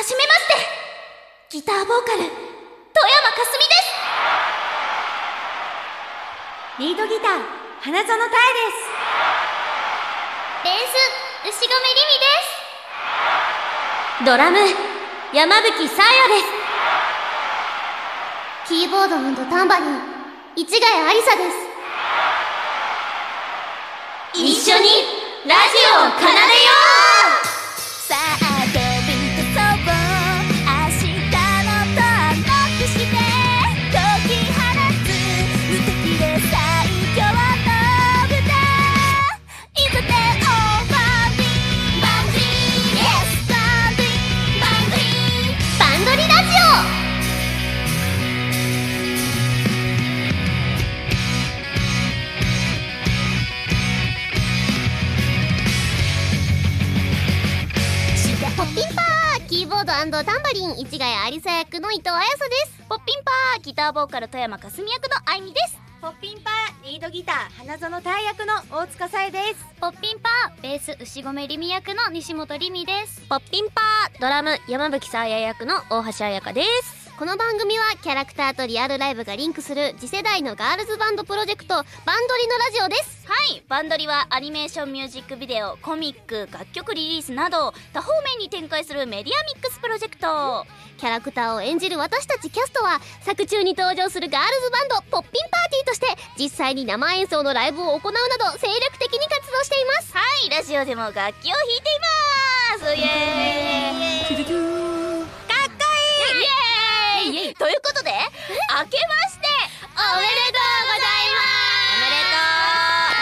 はじめまして。ギターボーカル富山かすみです。リードギター花園太です。ベース牛込りみです。ドラム山吹さやです。キーボードタンバリン市ヶ谷ありさです。一緒にラジオを奏でよう。さあタンバリン市ヶ谷ありさ役の伊藤彩紗です。ポッピンパーギターボーカル富山かすみ役のあいみです。ポッピンパーリードギター花園太役の大塚さえです。ポッピンパーベース牛込りみ役の西本りみです。ポッピンパードラム山吹さあや役の大橋彩香ですこの番組はキャラクターとリアルライブがリンクする次世代のガールズバンドプロジェクトバンドリのラジオです。はい。バンドリはアニメーションミュージックビデオコミック楽曲リリースなど多方面に展開するメディアミックスプロジェクト。キャラクターを演じる私たちキャストは作中に登場するガールズバンドポッピンパーティーとして実際に生演奏のライブを行うなど精力的に活動しています。はい。ラジオでも楽器を弾いています。イエーイ ということで明けましておめでとうございます。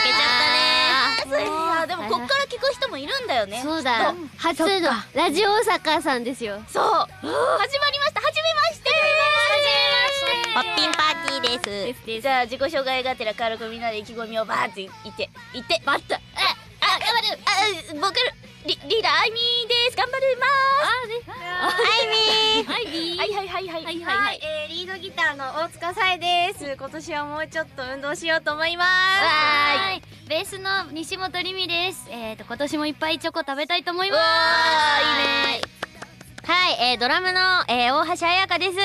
開けちゃったねいやでもこっから聞く人もいるんだよね。そうだ。初のラジオ大阪さんですよ。そう。始まりました。はじめまして。ポッピンパーティーです。じゃあ自己紹介がてら軽くみんなで意気込みをバーって言って言ってバッとああ頑張る。あボーカルリリーダーあいみーです。頑張ります。あね。あいみー。はいはいはいはい。はいはい、えー、リードギターの大塚さえです。今年はもうちょっと運動しようと思います。はーい。ベースの西本りみです。えっ、と今年もいっぱいチョコ食べたいと思いうまわすーいいね。はい、えー、ドラムの、えー、大橋彩香です。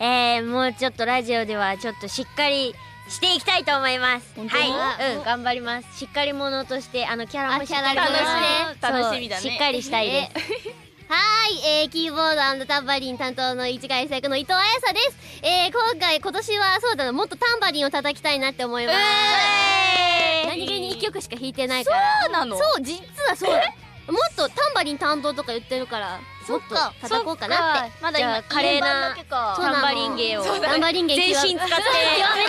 えー、もうちょっとラジオではちょっとしっかりしていきたいと思います。はい、うん、頑張ります。しっかり者として、あの、キャラもしっかりあキャラ者ねそう楽しみだねしっかりしたいです。はい、えー、キーボードタンバリン担当の市貝作の伊藤彩紗です。えー、今回、今年はそうだな、もっとタンバリンを叩きたいなって思います。何気に一曲しか弾いてないから。そうなの？そう、実はそうだ。もっとタンバリン担当とか言ってるから、もっと叩こうかなって。まだ今、華麗なタンバリン芸を。タンバリン芸全身使って極め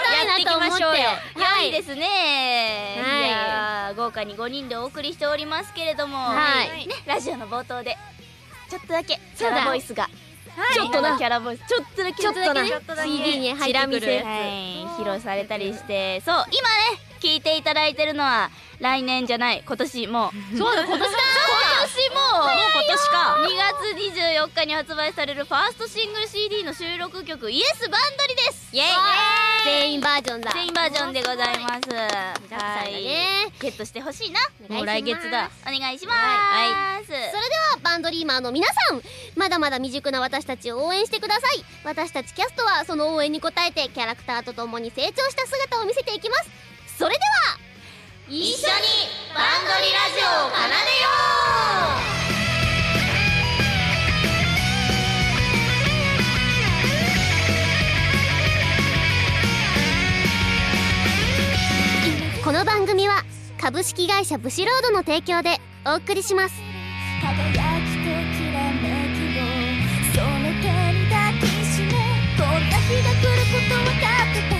たいなと思って。やっていきましょうよ。はい。いですね。はい。いやー豪華に5人でお送りしておりますけれども、はい。ね、ラジオの冒頭でちょっとだけキャラボイスが。はい。ちょっとなキャラボイスちょっとだけ。ちょっとだけね。ちょっとだけ。CD に入ってくる披露されたりして。そう今ね聞いていただいてるのは来年じゃない。今年も。うそうだ、今年だ。今年ももう今年か2月24日に発売されるファーストシングル CD の収録曲「イエスバンドリ」です。イエイ。全員バージョンだ。全員バージョンでございます。盛りだくさんだね。ゲットしてほしいな。お願いしますもう来月だ。お願いします、はい。それではバンドリーマーの皆さんまだまだ未熟な私たちを応援してください。私たちキャストはその応援に応えてキャラクターとともに成長した姿を見せていきます。それでは一緒にバンドリラジオを奏でようこの番組は株式会社ブシロードの提供でお送りします。輝きときらめきをその手に抱きしめこんな日が来ること分かってた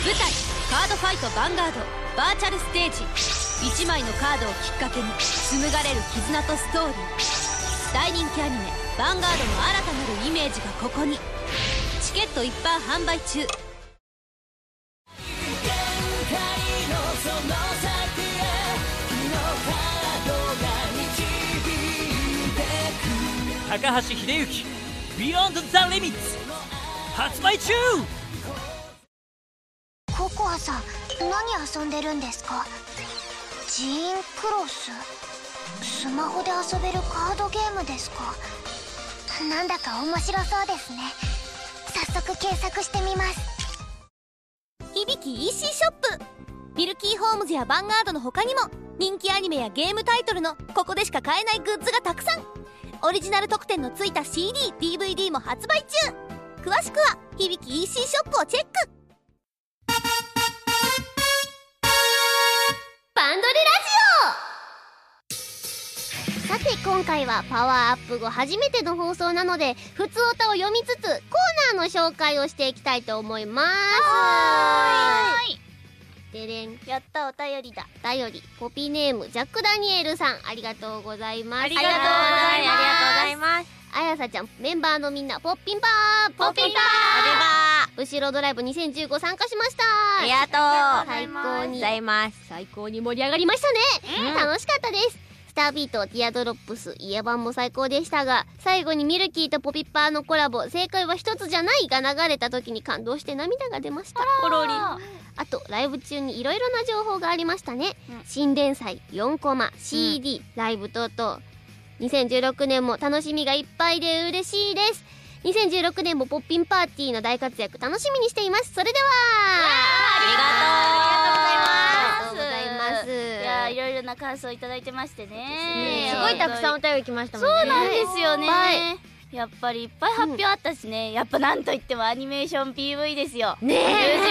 舞台「カードファイトヴァンガード」バーチャルステージ。1枚のカードをきっかけに紡がれる絆とストーリー。大人気アニメ「ヴァンガード」の新たなるイメージがここに。チケット一般販売中。高橋秀幸 Beyond the Limits 発売中。ココアさん何遊んでるんですか？ジーンクロス？スマホで遊べるカードゲームですか？なんだか面白そうですね。早速検索してみます。響き EC ショップ。ミルキーホームズやヴァンガードの他にも人気アニメやゲームタイトルのここでしか買えないグッズがたくさん。オリジナル特典のついた CDDVD も発売中。詳しくは響き EC ショップをチェック。バンドリて今回はパワーアップ後初めての放送なので普通歌を読みつつコーナーの紹介をしていきたいと思います。はでれんやったお便りだ。お便りポピーネームジャック・ダニエルさんありがとうございます。ありがとうございます。ありがとうございます。あやさちゃんメンバーのみんなポッピンパーポッピンパー。後ろドライブ2015参加しました。ありがとう。最高に。ございます。最高に盛り上がりましたね、楽しかったですスタービートティアドロップスイヤバンも最高でしたが最後にミルキーとポピッパーのコラボ正解は一つじゃないが流れた時に感動して涙が出ました。ポロリあとライブ中にいろいろな情報がありましたね、新連載4コマ CD、ライブ等々。2016年も楽しみがいっぱいで嬉しいです。2016年もポッピンパーティーの大活躍楽しみにしています。それでは。ありがとうございますありがとうございますいろいろな感想いただいてましてね。すごいたくさんお便り来ましたもんね。そうなんですよね、はい。やっぱりいっぱい発表あったしね、やっぱなんといってもアニメーション PV ですよ。ねえ。ミュージックビ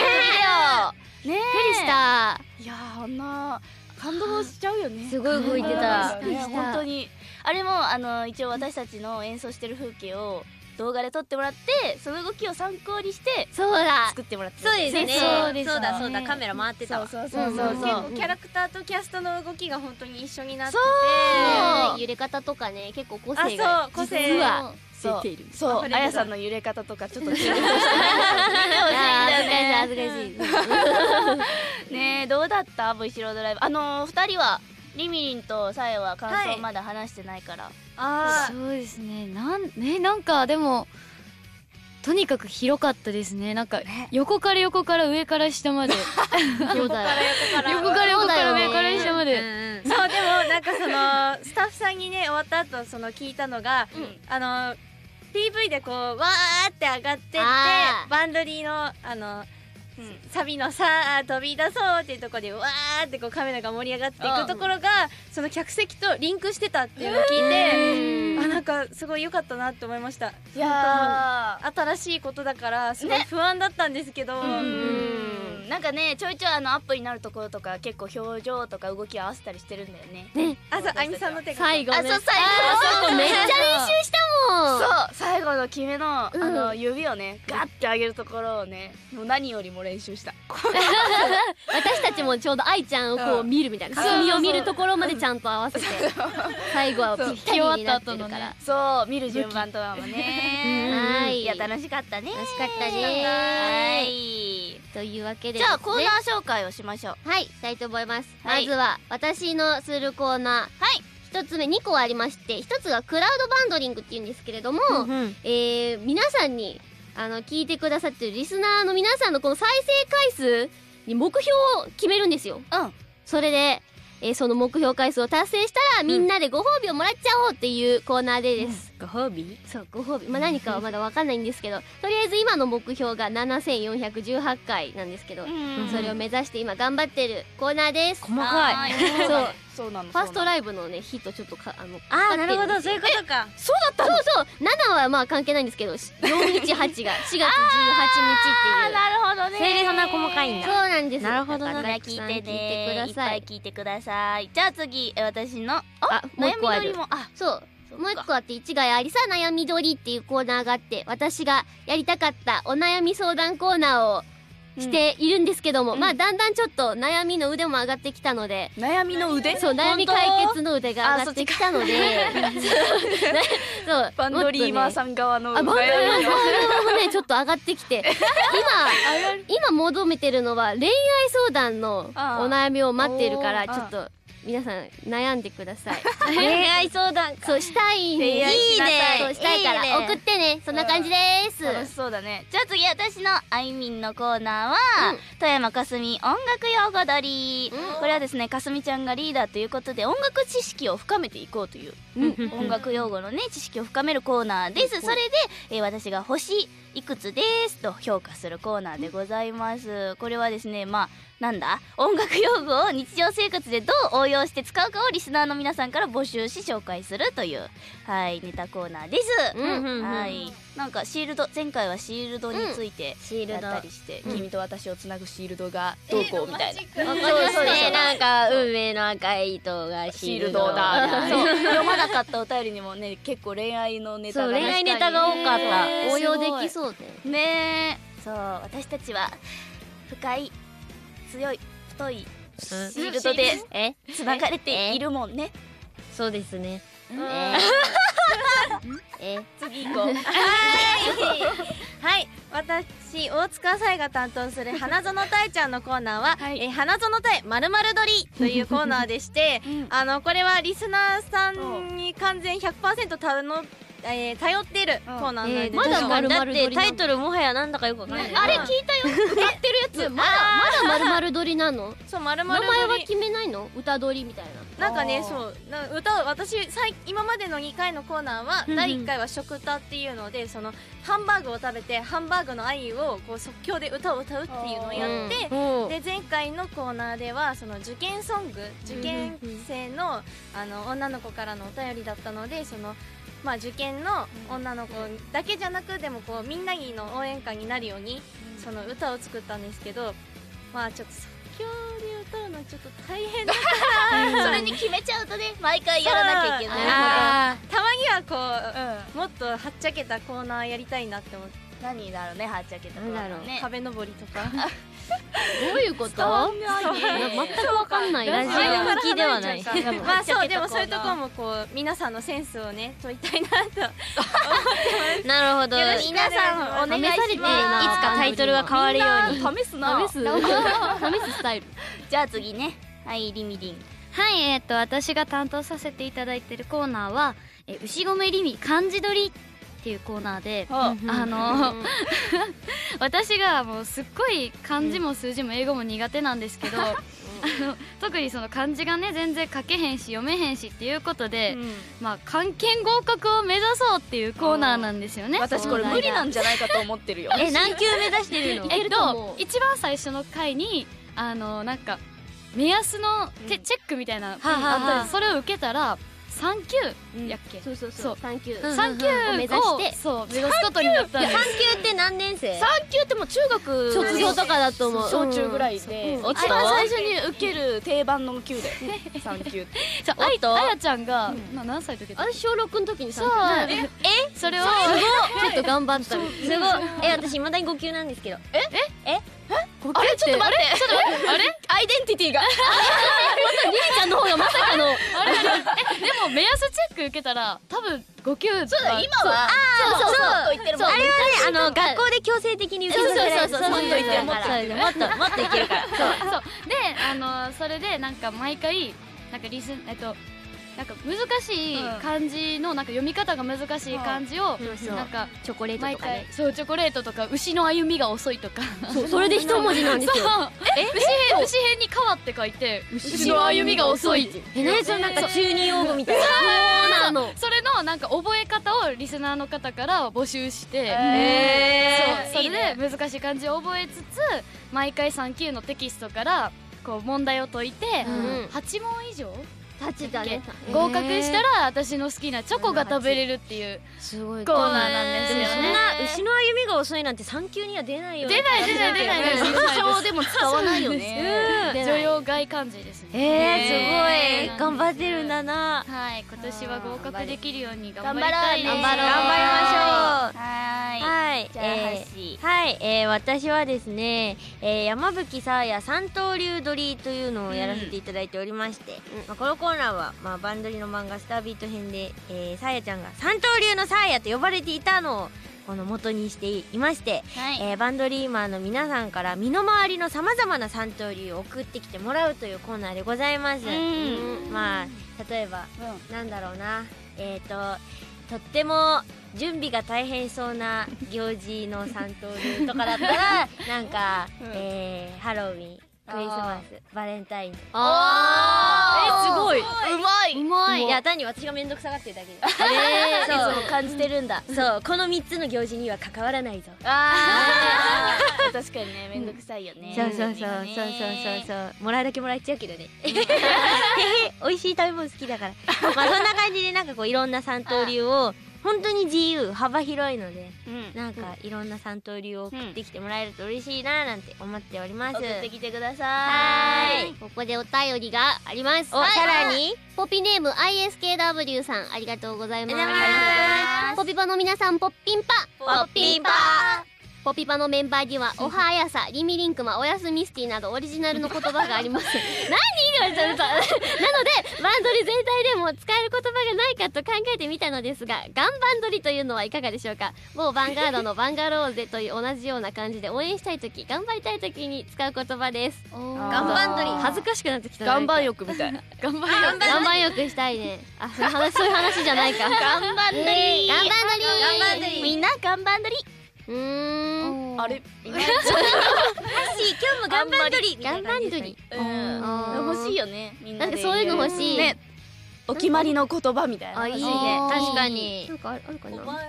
デオ。ねびっくりした。いやーあんな感動しちゃうよね。すごい動いてた。ね本当に。あれもあの一応私たちの演奏してる風景を動画で撮ってもらってその動きを参考にしてそうだ。作ってもらってそうですね。そうです。そうだそうだ。カメラ回ってたわ。そうそうそうそう。うんうんそううんキャラクターとキャストの動きが本当に一緒になってね揺れ方とかね結構個性が個性実はそう。出てるそう。あやさんの揺れ方とかちょっと注目して。あーね恥ずかしい恥ずかしい。ねえどうだった？V シロードライブ。あのー、二人はリミリンとサエは感はい。想まだ話してないから、あそうですね。なんねなんかでもとにかく広かったですね。なんか横から横から上から下まで。そうだよ横から横からそうだよね。上から下まで、そうでもなんかそのスタッフさんにね終わった後その聞いたのが、あの PV でこうわーって上がってってバンドリーのあの、サビのさあ飛び出そうっていうところでわーってこうカメラが盛り上がっていくところが、その客席とリンクしてたっていうのを聞いて、あなんかすごい良かったなって思いました。いや新しいことだからすごい不安だったんですけど、うんなんかねちょいちょいあのアップになるところとか結構表情とか動き合わせたりしてるんだよね。あそうあゆみさんの手が。最後ね。あそう最後あそうめっちゃ練習したもん。そう最後の決めの,、うん。あの指をねガッて上げるところをねもう何よりも練習した。私たちもちょうど愛ちゃんをこう見るみたいな。鏡を見るところまでちゃんと合わせて最後はぴったりになってるから。そう見る順番とかもね。はい。いや楽しかったね。楽しかったはねいというわけでじゃあコーナー紹介をしましょう。はいしたいと思います、はい。まずは私のするコーナー。はい。一つ目2個ありまして一つがクラウドバンドリングっていうんですけれども、えー皆さんにあの聞いてくださってるリスナーの皆さんのこの再生回数に目標を決めるんですよ。うん。それで、えーその目標回数を達成したら、みんなでご褒美をもらっちゃおうっていうコーナーでです、ご褒美？そうご褒美。まあ何かはまだわかんないんですけどとりあえず今の目標が7418回なんですけど、うん。それを目指して今頑張ってるコーナーです。細かい。そうそうなのファーストイライブのねヒットちょっとかあのあーなるほどそういうことか。そうだったそうそう。7はまあ関係ないんですけど418が 4月18日っていう。なるほどね。それでそんな細かいんだそうなんです。なるほどな聞いてねたくさん聞いてください。いっぱい聞いてください。じゃあ次え私の？あもう一個ある。どりもあそう。もう一個あって一概ありさ悩みどりっていうコーナーがあって私がやりたかったお悩み相談コーナーをしているんですけども、うん。まあだんだんちょっと悩みの腕も上がってきたので、悩みの腕？そう悩み解決の腕が上がってきたので そうバンドリーマーんさん側のあバンドリーマーさん悩みの側もねちょっと上がってきて 今今求めてるのは恋愛相談のお悩みを待っているからちょっと皆さん悩んでください。恋愛相談そうしたい恋愛しなさいそうしたいから。いいね送ってね。そんな感じです。楽しそうだね。じゃあ次私のあいみんのコーナーは、富山かすみ音楽用語撮り、これはですねかすみちゃんがリーダーということで音楽知識を深めていこうという、音楽用語のね知識を深めるコーナーです。それで、えー私が星いくつですと評価するコーナーでございます。これはですねまあなんだ？音楽用語を日常生活でどう応用して使うかをリスナーの皆さんから募集し紹介するという。はいネタコーナーです、はい。なんかシールド前回はシールドについてやっシールド。たりして、君と私をつなぐシールドがどうこうみたいな、わかりますね。なんか運命の赤い糸がシールドだ。そう。読まなかったお便りにもね結構恋愛のネタがそう恋愛ネタが多かった。ね応用できそうで。ねえそう私たちは深い強い太いシールドでえ？つながれているもんね。そうですね。え え次行こう。はい。私大塚さえが担当する花園たえちゃんのコーナーは、えー花園たえまるまる撮りというコーナーでして、あのこれはリスナーさんに完全100%頼の、えー頼っている。コーナーなんですまだまだ丸々だってタイトルもはやなんだかよくわかんない。あれ聞いたよ。やってるやつ。まだまだ丸々撮りなの。そうまるまる名前は決めないの？歌撮りみたいな。なんかねそう。な歌を私最今までの2回のコーナーは、第1回は食歌っていうのでそのハンバーグを食べてハンバーグの愛をこう即興で歌を歌うっていうのをやって、うん。で前回のコーナーではその受験ソング受験生のあの女の子からのお便りだったのでそのまあ受験の女の子だけじゃなくでもこうみんなの応援歌になるようにその歌を作ったんですけどまあちょっと即興で歌うのはちょっと大変だからそれに決めちゃうとね毎回やらなきゃいけないあたまにはこう、もっとはっちゃけたコーナーやりたいなって思って。何だろうねはっちゃけたコーナーね。壁登りとか どういうこと？全くわかんない。ラジオ向きではない。まあそうでもそういうところもこう皆さんのセンスをね問いたいなとなるほど。皆さんお願いします。試されてるないつかタイトルが変わるように。試すな。試す。試すスタイル。じゃあ次ね。はいリミリン。はい、えっ、と私が担当させていただいてるコーナーは「え牛込りみ漢字取り」っていうコーナーで、あの 私がもうすっごい漢字も数字も英語も苦手なんですけど、あの特にその漢字がね全然書けへんし読めへんしっていうことで、まあ漢検合格を目指そうっていうコーナーなんですよね。私これ無理なんじゃないかと思ってるよ。え何級目指してるの？えっと一番最初の回にあのなんか目安のて、チェックみたいなのがはあったそれを受けたら3級やっけ、そうそうそそう。う3級うん。3級を目指して。そう目指すことになったんです。3級。って何年生？3級ってもう中学卒業とかだと思う。小中ぐらいで、うん一番最初に受ける定番の級で3 級じゃああいあやちゃんが、な何歳の時だ小6の時にそう。3級え？それを ちょっと頑張った。すごいえ私未だに5級なんですけど。あれちょっと待ってちょっと待って。あれ？アイデンティティが。りえちゃんの方がまさかの でも目安チェック受けたら多分5級そう今はそうそうそうと言ってるもんあれはねあの学校で強制的に受けさせられるそうそうそうそうもっといけるもっといけるもっともっといけるからそうそうであのそれでなんか毎回なんかリスえっとなんか難しい漢字のなんか読み方が難しい漢字をなんかチョコレート毎とかね。回そうチョコレートとか牛の歩みが遅いとか。それで一文字なんですよ。え？牛編牛編に変わって書いて牛の歩みが遅い。え何そのなんか中二用語みたいな。そう。なの。それのなんか覚え方をリスナーの方から募集して、そう。それで難しい漢字を覚えつつ毎回3級のテキストからこう問題を解いて、うん。8問以上立ちだね合格したら私の好きなチョコが食べれるっていう。すごいコーナーなんですよでもそんね。な牛の歩みが遅いなんて3級には出ないよね出ない出ない出ない。出ない優勝でも使わないよね。うん。女用外漢字ですね。えー、すごい。頑張ってるんだな。はい。今年は合格できるように頑張頑張ろうりたいです。ね頑張りましょう。ははい、じゃあえー、はい、えー、私はですね、えー、山吹さあや三刀流撮りというのをやらせていただいておりまして、まあ、このコーナーは、まあ、バンドリの漫画「スタービート編で」えー、さあやちゃんが三刀流のさあやと呼ばれていたのをこの元にしていまして、はい。えーバンドリーマーの皆さんから身の回りのさまざまな三刀流を送ってきてもらうというコーナーでございます、ん。まあ例えば、なんだろうな。えっ、ととっても準備が大変そうな行事の三刀流とかだったらなんか、えーハロウィンクリスマスバレンタイン。あえすごい。うまい。うまい。い。や単に私が面倒くさがってるだけでえー、そう。感じてるんだ。そう。この3つの行事には関わらないぞ。あー。確かにねめんどくさいよね。そうそうそう。そうそうそうそう。もらうだけもらっちゃうけどね。美味しい食べ物好きだから。まあそんな感じでなんかこういろんな三刀流を本当に自由幅広いのでうん。なんかいろんな三刀流を送ってきてもらえると嬉しいななんて思っております。送ってきてくださはい。いここでお便りがあります。おさらに。ポピネーム ISKW さんありがとうございます。ありがとうございます。ポピパの皆さんポッピンパ。ポッピンパポピパのメンバーにはおはやさリミリンクマおやすミスティなどオリジナルの言葉があります。何言われちゃうと なのでバンドリ全体でも使える言葉がないかと考えてみたのですがガンバンドリというのはいかがでしょうか？某ヴァンガードのバンガローゼという同じような感じで応援したい時頑張りたい時に使う言葉です。頑張んどり。恥ずかしくなってきた岩盤浴みたいな。頑張り。岩盤浴したいね。あそういう話そういう話じゃないか。岩盤ドリ岩盤ドリ岩盤ドリみんな岩盤ドリうーん。あれ？ハッシー今日も頑張んどり。みたいな感じですね。うん。欲しいよねみんなんで。なかそういうの欲しい。ね。お決まりの言葉みたいな。あいいね。確かに。なんかあるあるかな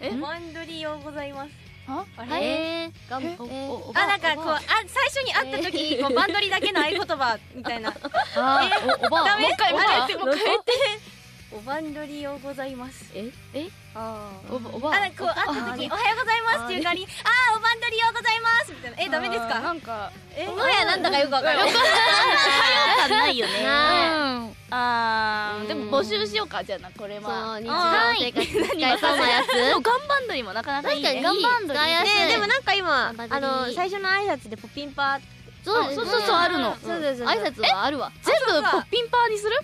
えバンドリをございます。ああれ？えー、え？えーあなんかこうあ最初に会った時にこうバンドリだけの合言葉みたいな。あおおばダメ？もう一回もう一回。あれもうございます。え？え？あおばおば。あなんかこう会った時におはようございますっていう代わりにあーおばんどりをございますみたいなえダメですか？なんかえもはやなんだかよくわかんない感ないよねなあー。でも募集しようかじゃあなこれそうは日常生活に使えそうなやつ。でも岩盤ドリもなかなかいいね。確かに岩盤ドリ使いやすいねでもなんか今頑張りあの最初の挨拶でポッピンパー。そうそうそうあるの。挨拶はあるわ。全部ポッピンパーにする？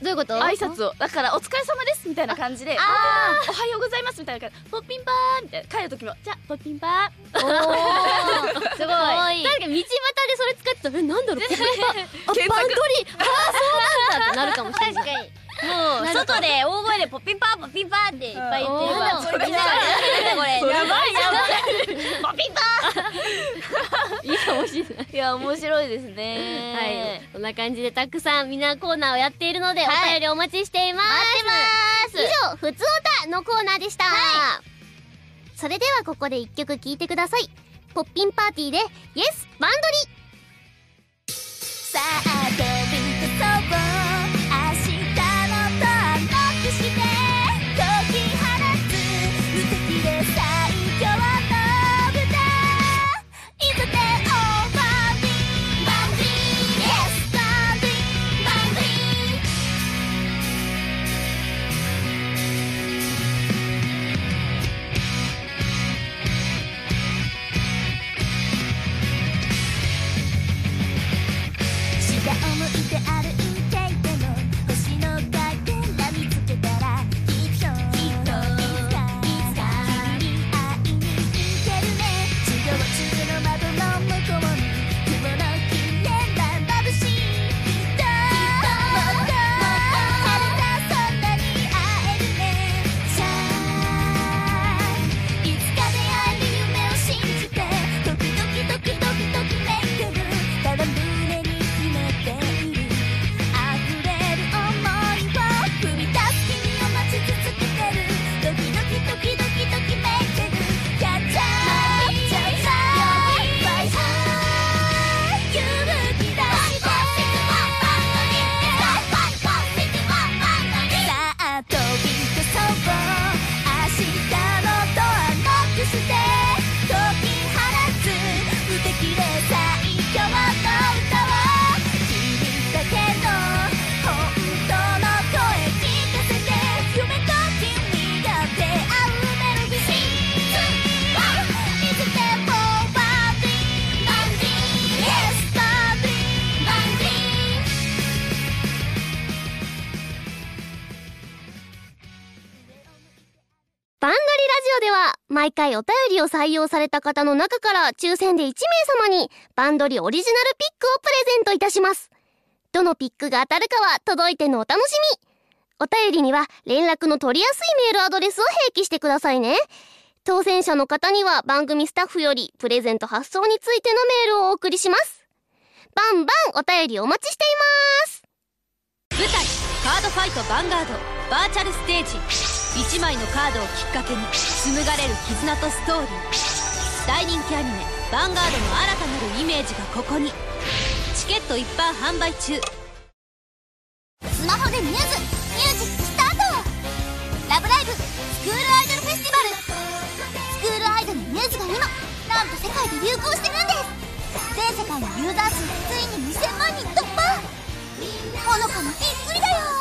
どういうこと？挨拶を。だからお疲れ様ですみたいな感じでおはようございますみたいな感じポッピンパーみたいな帰る時もじゃあポッピンパーおー。すごい。確かに道端でそれ使ってた。らえなんだろう。ポピンパあバンドリあーそうなんだってなるかもしれない。確かにもう外で大声でポッピンパーポッピンパーっていっぱい言ってればうん。これやばいやばいポッピンパいいかもしれない。いや面白いですね。はい。こんな感じでたくさんみんなコーナーをやっているので、お便りお待ちしています。以上ふつおたのコーナーでした、それではここで一曲聴いてください。ポッピンパーティーでイエスバンドリ。さあ飛びバンドリラジオでは毎回お便りを採用された方の中から抽選で1名様にバンドリオリジナルピックをプレゼントいたします。どのピックが当たるかは届いてのお楽しみ。お便りには連絡の取りやすいメールアドレスを併記してくださいね。当選者の方には番組スタッフよりプレゼント発送についてのメールをお送りします。バンバンお便りお待ちしています。舞台カードファイトヴァンガードバーチャルステージ1枚のカードをきっかけに紡がれる絆とストーリー。大人気アニメ「ヴァンガード」の新たなるイメージがここに。チケット一般販売中。スマホでミューズミュージックスタート。ラブライブスクールアイドルフェスティバル。スクールアイドルのミューズが今なんと世界で流行してるんです。全世界のユーザー数ついに2000万人突破。ほのかにびっくりだよ。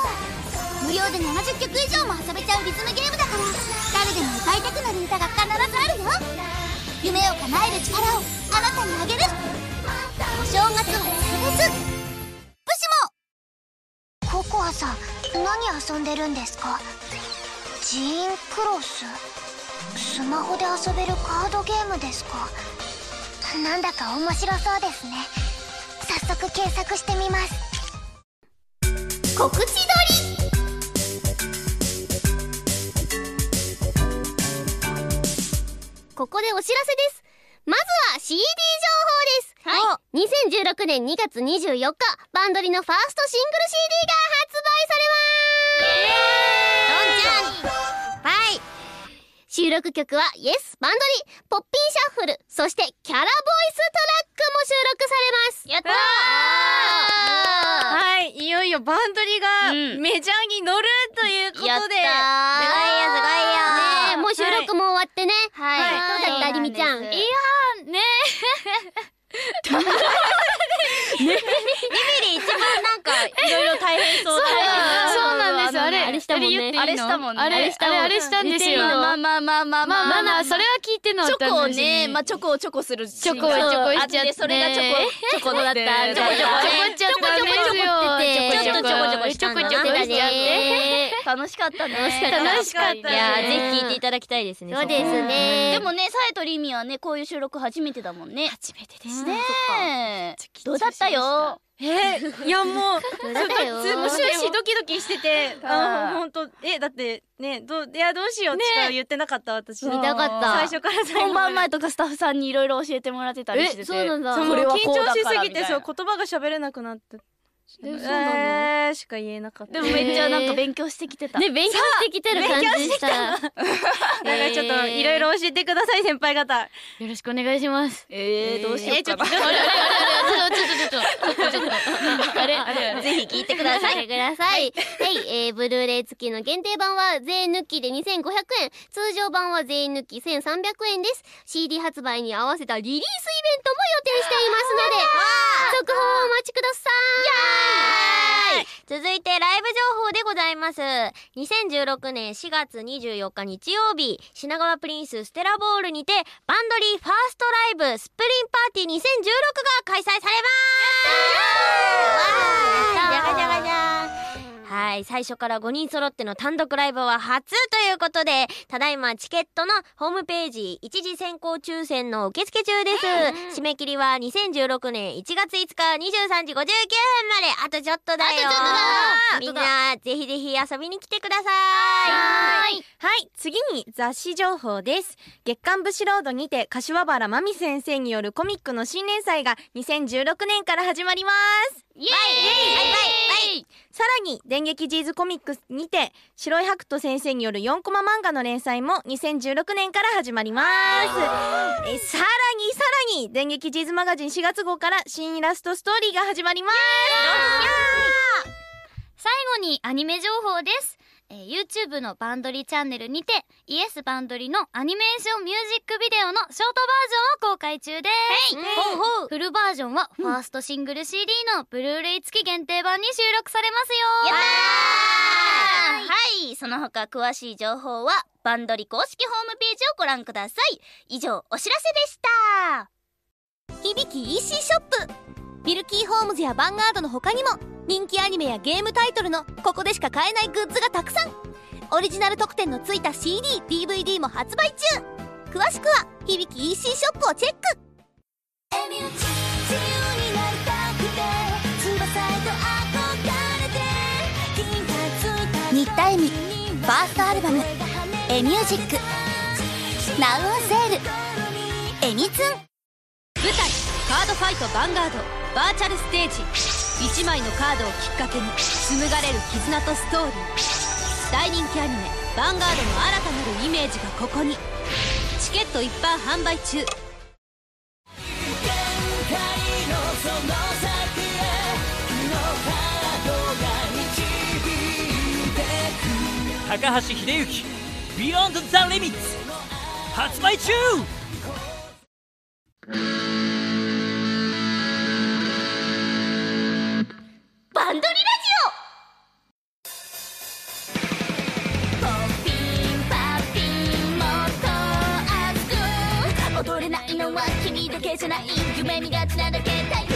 無料で70曲以上も遊べちゃうリズムゲームだから誰でも歌いたくなる歌が必ずあるよ。夢を叶える力をあなたにあげる。お正月は特別プシモココアさん何遊んでるんですか？ジーンクロス。スマホで遊べるカードゲームですか？なんだか面白そうですね。早速検索してみます。告知撮ここでお知らせです。まずは CD 情報です。はい。2016年2月24日、バンドリのファーストシングル CD が発売されます。どんちゃん。はい。収録曲は Yes バンドリ、ポッピンシャッフル、そしてキャラボイストラックも収録されます。やったー。はい。いよいよバンドリがうん。メジャーに乗るということで、やったーはい。どうだった？りみちゃん。いやーね。一番なんかいろいろ大変そうだね。そうなあれあれしたもんね。あれしたもんねあれあれしたもんあれあれしたんですよ。まあまあまあまあまあ。まあまあそれは聞いてのチョコをね、まあチョコをチョコするチョコをチョコしちゃってそれがチョコ、チョコだった。チョコチョコちょこちょこちょこちょっとちょこちょこしたんだちゃってね。楽しかった。ね。楽しかった。楽しかった。いやーぜひ聞いていただきたいですねそうですね。でもね、サエとリミはね、こういう収録初めてだもんね。初めてでしたねえ。どうだったよ？えいやもうそうも終始ドキドキしててあの本当えだってねどういやどうしようってしか言ってなかった私。見たかった。最初から最後本番前とかスタッフさんにいろいろ教えてもらってたりしてて。えそうなんだ。緊張しすぎてそう言葉が喋れなくなってえそうなのえーしか言えなかったでもめっちゃなんか勉強してきてた。ね、勉強してきてる感じした。なんかちょっといろいろ教えてください先輩方よろしくお願いしますえー、どうしようかな。ぜひ聞いてください。ください。はい、えー、ブルーレイ付きの限定版は税抜きで2500円、通常版は税抜き1300円です。CD 発売に合わせたリリースイベントも予定していますので、続報をお待ちください。続いてライブ情報でございます。2016年4月24日日曜日品川プリンスステラボールにてバンドリーファーストライブスプリンパーティー2016が開催されます。じゃがじゃがじゃはい最初から5人揃っての単独ライブは初ということでただいまチケットのホームページ一時先行抽選の受付中です。締め切りは2016年1月5日23時59分まで。あとちょっとだよ。みんなぜひぜひ遊びに来てください。はい。次に雑誌情報です。月刊ブシロードにて柏原真美先生によるコミックの新連載が2016年から始まりますイエーイ！さらに電撃ジーズコミックスにて白井白人先生による4コマ漫画の連載も2016年から始まります。えさらにさらに電撃ジーズマガジン4月号から新イラストストーリーが始まります。最後にアニメ情報です、えー YouTube のバンドリチャンネルにてイエスバンドリのアニメーションミュージックビデオのショートバージョンを公開中です、フルバージョンはファーストシングル CD のブルーレイ付き限定版に収録されますよ。はい、その他詳しい情報はバンドリ公式ホームページをご覧ください。以上、お知らせでした。響き EC ショップミルキーホームズやヴァンガードの他にも人気アニメやゲームタイトルのここでしか買えないグッズがたくさん。オリジナル特典のついた CDDVD も発売中。詳しくは響き EC ショップをチェック。新田恵美ファーストアルバム「エミュージック」「ナウオンセール」「エミツン」舞台「カードファイトヴァンガード」バーチャルステージ。1枚のカードをきっかけに紡がれる絆とストーリー。大人気アニメ「ヴァンガード」の新たなるイメージがここに。チケット一般販売中。高橋秀幸 Beyond the Limits 発売中！ピンもっと熱く踊れないのは君だけじゃない夢見がちなだけだよ。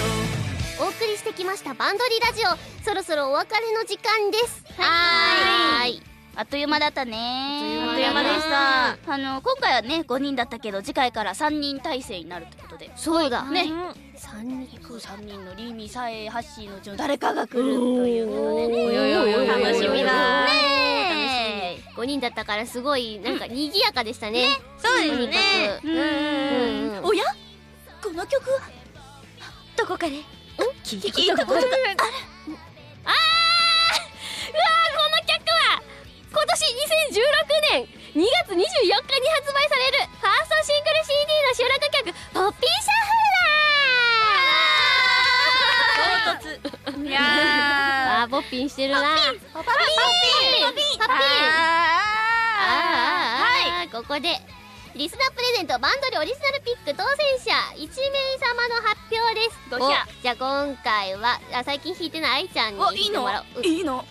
オお送りしてきましたバンドリラジオ。そろそろお別れの時間です。はーいあっという間だったね。あっという間でした。あの今回はね5人だったけど次回から3人体制になるってことで。そうだ。ね。3人そう3人のリーミサエハッシーのうちの誰かが来るということでね。楽しみだ。ねえ5人だったからすごいなんか賑やかでしたね、そうとにかく。うんうんうん。おや？この曲は？どこかで？聞いたことがある。あーうわーこの曲は今年2016年2月24日に発売されるファーストシングル CD の収録曲「ポッピーシャッフル」だ唐突いやあー ポッピンしてるな。ポッピー。ポッピー。ポッピー。ポッピーあー。はい。ここでリスナープレゼントバンドリオリジナルピック当選者1名様の発表です。どうじゃあ今回はあ最近弾いてない愛ちゃんに弾いてもらおうう。いいの？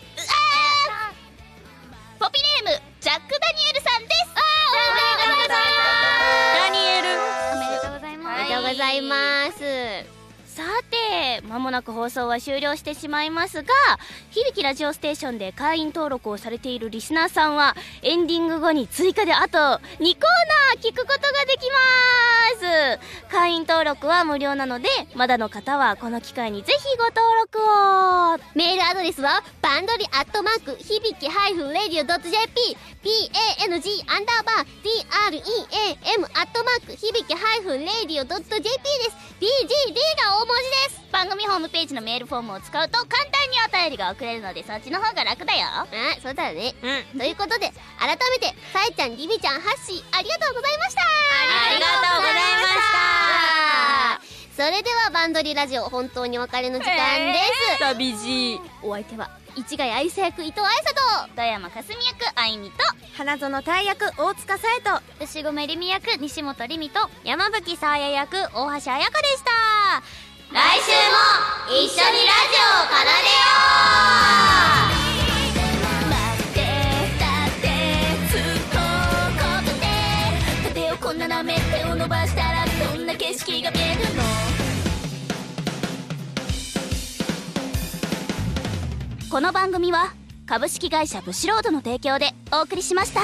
ャック・ダニエルさんです。あダニエル。おめでとうございます、おめでとうございますさて間もなく放送は終了してしまいますが響きラジオステーションで会員登録をされているリスナーさんはエンディング後に追加であと2コーナー聞くことができます会員登録は無料なのでまだの方はこの機会にぜひご登録を。メールアドレスはバンドリアットマーク響きハイフンレディオ .jp pang アンダーバー dream アットマーク響きハイフンレディオ .jp です。BGD が大文字です。番組ホームページのメールフォームを使うと簡単にお便りが送れるのでそっちの方が楽だよ。あそうだよね。うん。ということで改めてさえちゃんリビちゃんハッシーありがとうございました。ありがとうございました。それではバンドリラジオ本当にお別れの時間です、旅路お相手は市ヶ谷愛沙役伊藤愛沙と富山かすみ役あいみと花園大役大塚さえと牛込りみ役西本りみと山吹さあや役大橋彩香でしたも一緒にラジオを奏で手をこんな舐め手を伸ばしたらどんな景色が見えるの？この番組は株式会社ブシロードの提供でお送りしました。